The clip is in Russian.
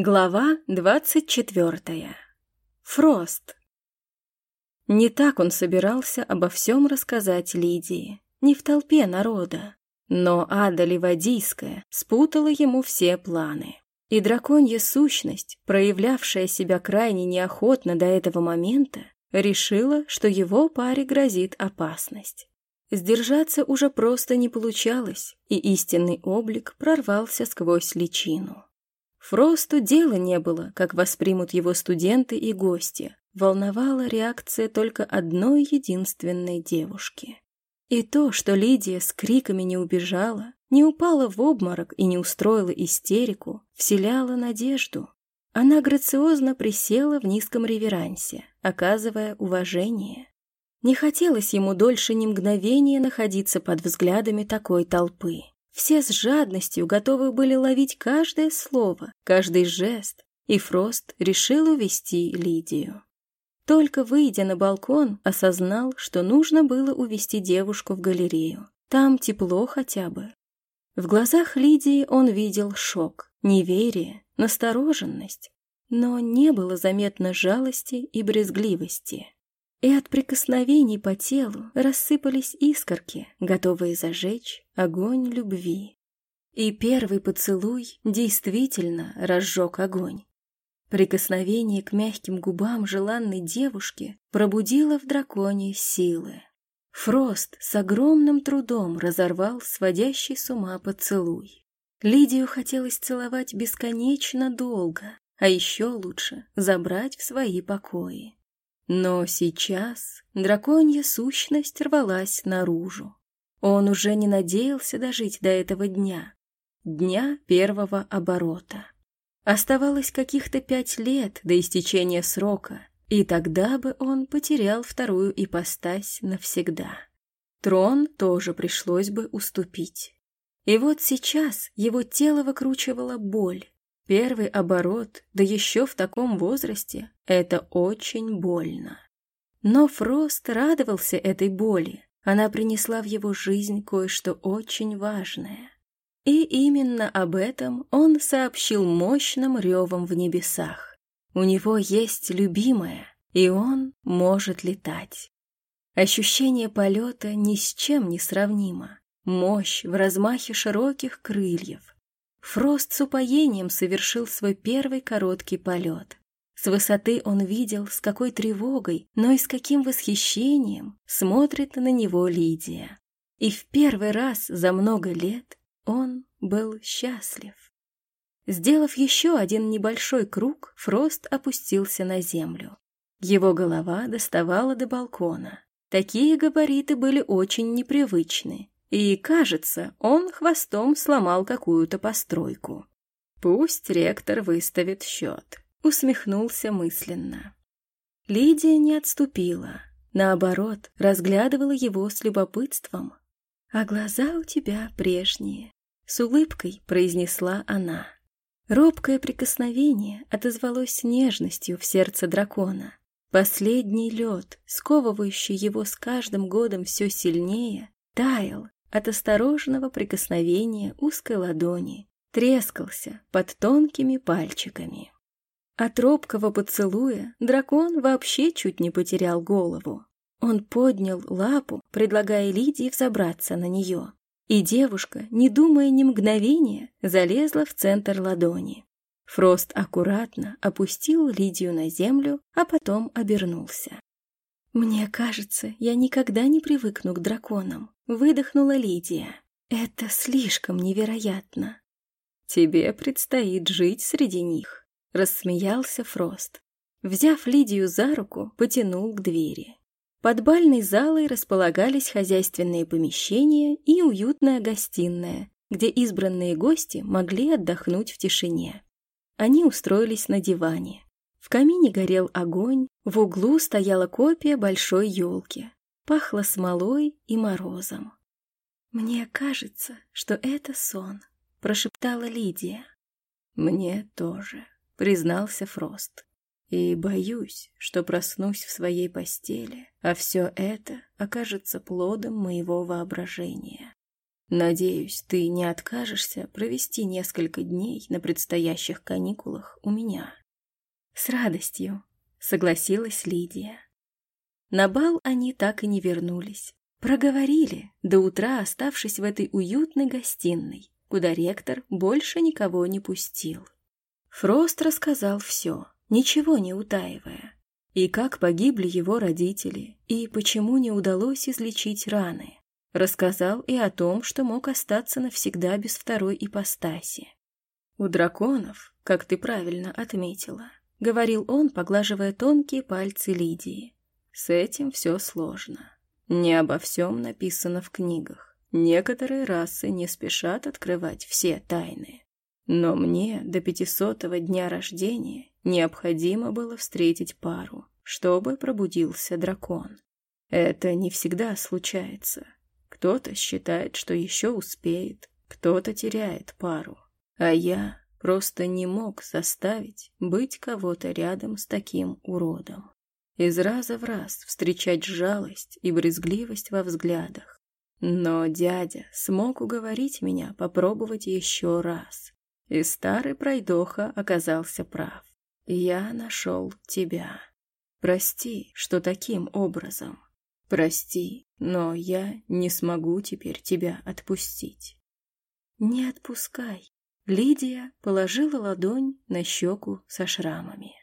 Глава двадцать четвертая. Фрост. Не так он собирался обо всем рассказать Лидии, не в толпе народа. Но Ада Ливадийская спутала ему все планы. И драконья сущность, проявлявшая себя крайне неохотно до этого момента, решила, что его паре грозит опасность. Сдержаться уже просто не получалось, и истинный облик прорвался сквозь личину. Фросту дела не было, как воспримут его студенты и гости. Волновала реакция только одной единственной девушки. И то, что Лидия с криками не убежала, не упала в обморок и не устроила истерику, вселяло надежду. Она грациозно присела в низком реверансе, оказывая уважение. Не хотелось ему дольше ни мгновения находиться под взглядами такой толпы. Все с жадностью готовы были ловить каждое слово, каждый жест, и Фрост решил увести Лидию. Только выйдя на балкон, осознал, что нужно было увести девушку в галерею. Там тепло хотя бы. В глазах Лидии он видел шок, неверие, настороженность, но не было заметно жалости и брезгливости и от прикосновений по телу рассыпались искорки, готовые зажечь огонь любви. И первый поцелуй действительно разжег огонь. Прикосновение к мягким губам желанной девушки пробудило в драконе силы. Фрост с огромным трудом разорвал сводящий с ума поцелуй. Лидию хотелось целовать бесконечно долго, а еще лучше забрать в свои покои. Но сейчас драконья сущность рвалась наружу. Он уже не надеялся дожить до этого дня, дня первого оборота. Оставалось каких-то пять лет до истечения срока, и тогда бы он потерял вторую ипостась навсегда. Трон тоже пришлось бы уступить. И вот сейчас его тело выкручивала боль, Первый оборот, да еще в таком возрасте, это очень больно. Но Фрост радовался этой боли. Она принесла в его жизнь кое-что очень важное. И именно об этом он сообщил мощным ревом в небесах. У него есть любимая, и он может летать. Ощущение полета ни с чем не сравнимо. Мощь в размахе широких крыльев, Фрост с упоением совершил свой первый короткий полет. С высоты он видел, с какой тревогой, но и с каким восхищением смотрит на него Лидия. И в первый раз за много лет он был счастлив. Сделав еще один небольшой круг, Фрост опустился на землю. Его голова доставала до балкона. Такие габариты были очень непривычны, и, кажется, он хвостом сломал какую-то постройку. Пусть ректор выставит счет. Усмехнулся мысленно. Лидия не отступила. Наоборот, разглядывала его с любопытством. «А глаза у тебя прежние», — с улыбкой произнесла она. Робкое прикосновение отозвалось нежностью в сердце дракона. Последний лед, сковывающий его с каждым годом все сильнее, таял, от осторожного прикосновения узкой ладони, трескался под тонкими пальчиками. От робкого поцелуя дракон вообще чуть не потерял голову. Он поднял лапу, предлагая Лидии взобраться на нее. И девушка, не думая ни мгновения, залезла в центр ладони. Фрост аккуратно опустил Лидию на землю, а потом обернулся. «Мне кажется, я никогда не привыкну к драконам», — выдохнула Лидия. «Это слишком невероятно». «Тебе предстоит жить среди них», — рассмеялся Фрост. Взяв Лидию за руку, потянул к двери. Под бальной залой располагались хозяйственные помещения и уютная гостиная, где избранные гости могли отдохнуть в тишине. Они устроились на диване. В камине горел огонь, в углу стояла копия большой елки. Пахло смолой и морозом. «Мне кажется, что это сон», — прошептала Лидия. «Мне тоже», — признался Фрост. «И боюсь, что проснусь в своей постели, а все это окажется плодом моего воображения». Надеюсь, ты не откажешься провести несколько дней на предстоящих каникулах у меня. С радостью, согласилась Лидия. На бал они так и не вернулись. Проговорили, до утра оставшись в этой уютной гостиной, куда ректор больше никого не пустил. Фрост рассказал все, ничего не утаивая. И как погибли его родители, и почему не удалось излечить раны. Рассказал и о том, что мог остаться навсегда без второй ипостаси. У драконов, как ты правильно отметила, говорил он, поглаживая тонкие пальцы Лидии. С этим все сложно. Не обо всем написано в книгах. Некоторые расы не спешат открывать все тайны. Но мне до пятисотого дня рождения необходимо было встретить пару, чтобы пробудился дракон. Это не всегда случается. Кто-то считает, что еще успеет, кто-то теряет пару. А я просто не мог заставить быть кого-то рядом с таким уродом. Из раза в раз встречать жалость и брезгливость во взглядах. Но дядя смог уговорить меня попробовать еще раз. И старый пройдоха оказался прав. Я нашел тебя. Прости, что таким образом. Прости, но я не смогу теперь тебя отпустить. Не отпускай. Лидия положила ладонь на щеку со шрамами.